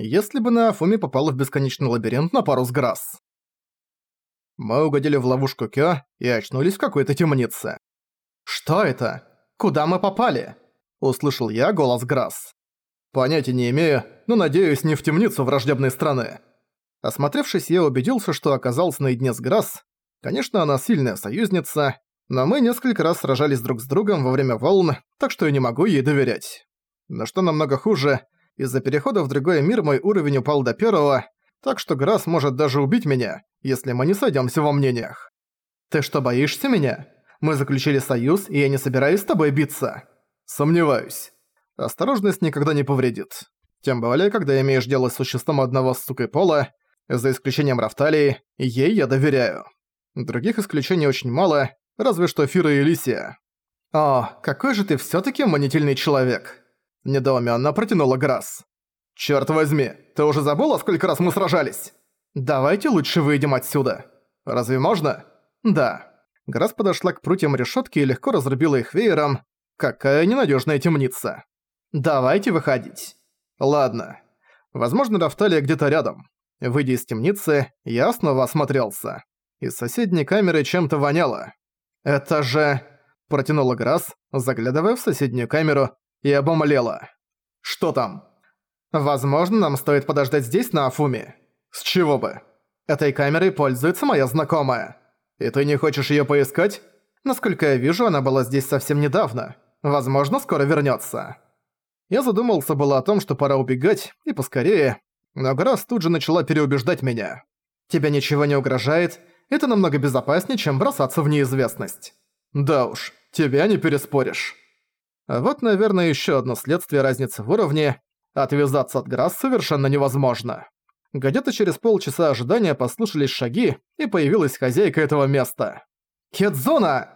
если бы на Афуми попал в бесконечный лабиринт на пару с Грасс. Мы угодили в ловушку Кё и очнулись в какой-то темнице. «Что это? Куда мы попали?» – услышал я голос Грасс. «Понятия не имею, но надеюсь, не в темницу враждебной страны». Осмотревшись, я убедился, что оказался наедине с Грасс. Конечно, она сильная союзница, но мы несколько раз сражались друг с другом во время волн, так что я не могу ей доверять. Но что намного хуже, из-за перехода в другой мир мой уровень упал до первого, так что Грасс может даже убить меня, если мы не сойдёмся во мнениях. «Ты что, боишься меня? Мы заключили союз, и я не собираюсь с тобой биться». «Сомневаюсь. Осторожность никогда не повредит. Тем более, когда имеешь дело с существом одного с сукой пола, за исключением Рафталии, ей я доверяю. Других исключений очень мало, разве что Фира и Лисия. «О, какой же ты всё-таки манительный человек!» Недоуменно протянула Грасс. «Чёрт возьми, ты уже забыла, сколько раз мы сражались?» «Давайте лучше выйдем отсюда. Разве можно?» «Да». Грасс подошла к прутьям решётки и легко разрубила их веером. Какая ненадёжная темница. «Давайте выходить». «Ладно. Возможно, Рафталия где-то рядом. Выйдя из темницы, я снова осмотрелся. Из соседней камеры чем-то воняло. «Это же...» – протянула Грасс, заглядывая в соседнюю камеру, и обомлела. «Что там?» «Возможно, нам стоит подождать здесь, на Афуме. С чего бы? Этой камерой пользуется моя знакомая. И ты не хочешь её поискать? Насколько я вижу, она была здесь совсем недавно. Возможно, скоро вернётся». Я задумался было о том, что пора убегать, и поскорее, но Грасс тут же начала переубеждать меня. «Тебя ничего не угрожает, это намного безопаснее, чем бросаться в неизвестность». «Да уж, тебя не переспоришь». Вот, наверное, еще одно следствие разницы в уровне. Отвязаться от Грасс совершенно невозможно. Где-то через полчаса ожидания послышались шаги, и появилась хозяйка этого места. «Кедзуна!»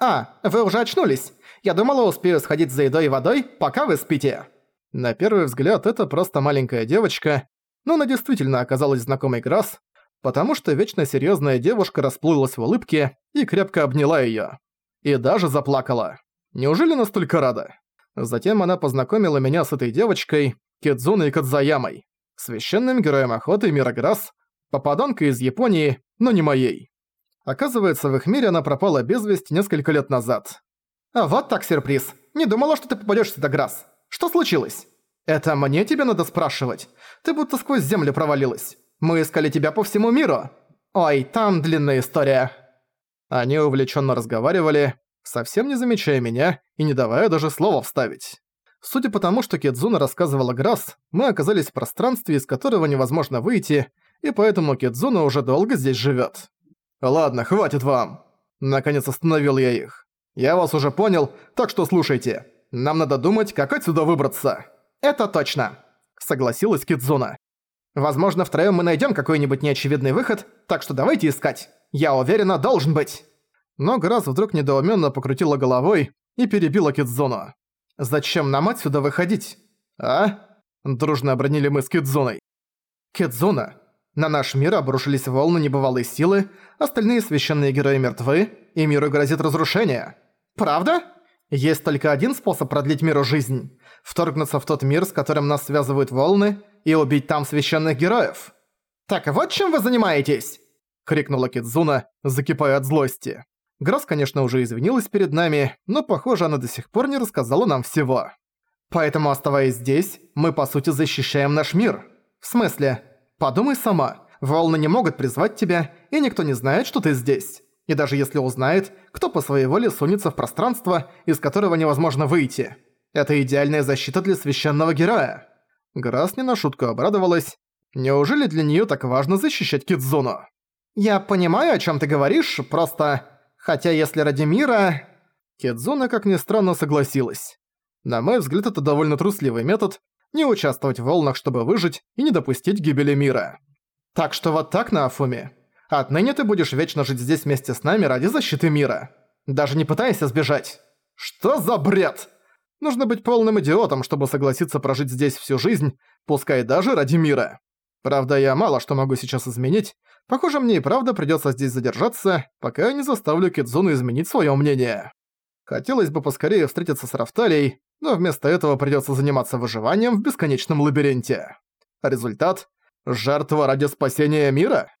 «А, вы уже очнулись? Я думала, успею сходить за едой и водой, пока вы спите». На первый взгляд, это просто маленькая девочка, но она действительно оказалась знакомой Грасс, потому что вечно серьезная девушка расплылась в улыбке и крепко обняла ее, И даже заплакала. Неужели настолько рада? Затем она познакомила меня с этой девочкой, Кидзуной Кадзаямой, священным героем охоты мира Грасс, попаданкой из Японии, но не моей. Оказывается, в их мире она пропала без вести несколько лет назад. «А вот так сюрприз. Не думала, что ты попадёшь сюда, Грасс. Что случилось?» «Это мне тебе надо спрашивать? Ты будто сквозь землю провалилась. Мы искали тебя по всему миру. Ой, там длинная история». Они увлеченно разговаривали, совсем не замечая меня и не давая даже слова вставить. Судя по тому, что Кедзуна рассказывала Грасс, мы оказались в пространстве, из которого невозможно выйти, и поэтому Кедзуна уже долго здесь живет. «Ладно, хватит вам!» Наконец остановил я их. «Я вас уже понял, так что слушайте. Нам надо думать, как отсюда выбраться». «Это точно», — согласилась Кидзуна. «Возможно, втроём мы найдём какой-нибудь неочевидный выход, так что давайте искать. Я уверена, должен быть». Но Грасс вдруг недоуменно покрутила головой и перебила Кидзуну. «Зачем нам отсюда выходить? А?» Дружно обронили мы с Кидзуной. «Кидзуна, на наш мир обрушились волны небывалой силы, остальные священные герои мертвы, и миру грозит разрушение. Правда? Есть только один способ продлить миру жизнь – вторгнуться в тот мир, с которым нас связывают волны, и убить там священных героев. «Так вот чем вы занимаетесь?» – крикнула Кидзуна, закипая от злости. Грасс, конечно, уже извинилась перед нами, но, похоже, она до сих пор не рассказала нам всего. Поэтому, оставаясь здесь, мы, по сути, защищаем наш мир. В смысле? Подумай сама. Волны не могут призвать тебя, и никто не знает, что ты здесь. И даже если узнает, кто по своей воле сунется в пространство, из которого невозможно выйти. Это идеальная защита для священного героя. Грасс не на шутку обрадовалась. Неужели для неё так важно защищать Кидзуну? «Я понимаю, о чём ты говоришь, просто...» Хотя если ради мира... Кедзуна, как ни странно, согласилась. На мой взгляд, это довольно трусливый метод не участвовать в волнах, чтобы выжить и не допустить гибели мира. Так что вот так на Афуме. Отныне ты будешь вечно жить здесь вместе с нами ради защиты мира. Даже не пытайся сбежать. Что за бред? Нужно быть полным идиотом, чтобы согласиться прожить здесь всю жизнь, пускай даже ради мира. Правда, я мало что могу сейчас изменить. Похоже, мне и правда придётся здесь задержаться, пока я не заставлю Кидзуну изменить своё мнение. Хотелось бы поскорее встретиться с Рафталией, но вместо этого придётся заниматься выживанием в бесконечном лабиринте. Результат – жертва ради спасения мира?